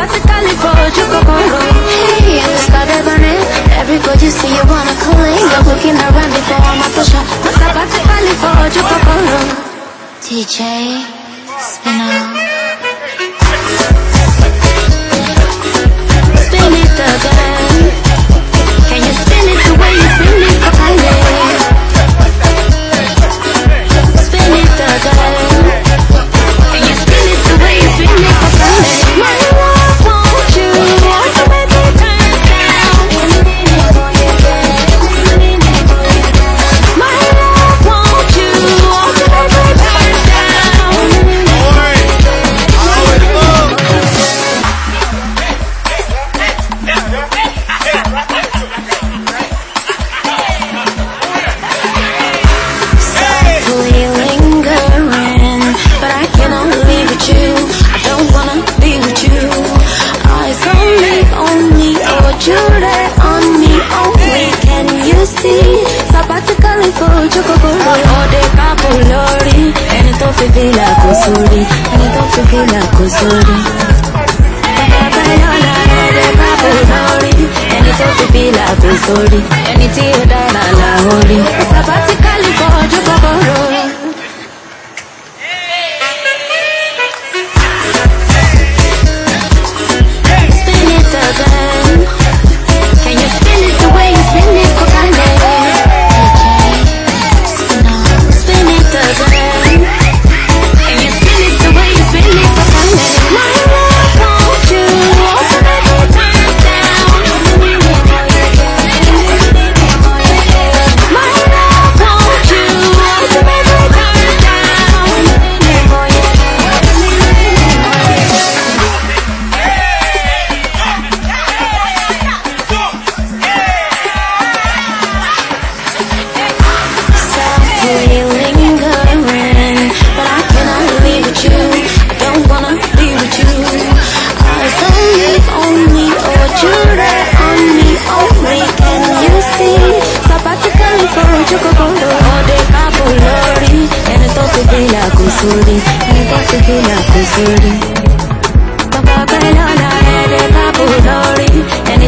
Sabatically fojú kòkòrò. Hey, and the started burning. Everybody see you wanna call it. You're looking around before I'm at the shop. Sabatically fojú kòkòrò. DJ, spin out. Can you see? Sabatically fojú. Ọdẹ kápò lórí. Ẹni tó fi fìlà kò sórí. Ẹni tó fi fìlà kò. Bàbá ọdẹ kápò lórí. Ẹni tó fi fìlà kò sórí. Ẹni tí ó dára là ó rí. Fojú kòkòrò. Lingering, but I cannot leave with you. I don't wanna be with you. Eyes on me, only, on me, only. Can you see? Kòkòrò. Ọdẹ kábò lórí. Ẹni tó fi fìlà kò sórí. Ẹni tó fi fìlà kò sórí. Bàbá Bẹ́lọ́lá ẹ̀ẹ́dẹ̀ kábò lórí. Ẹni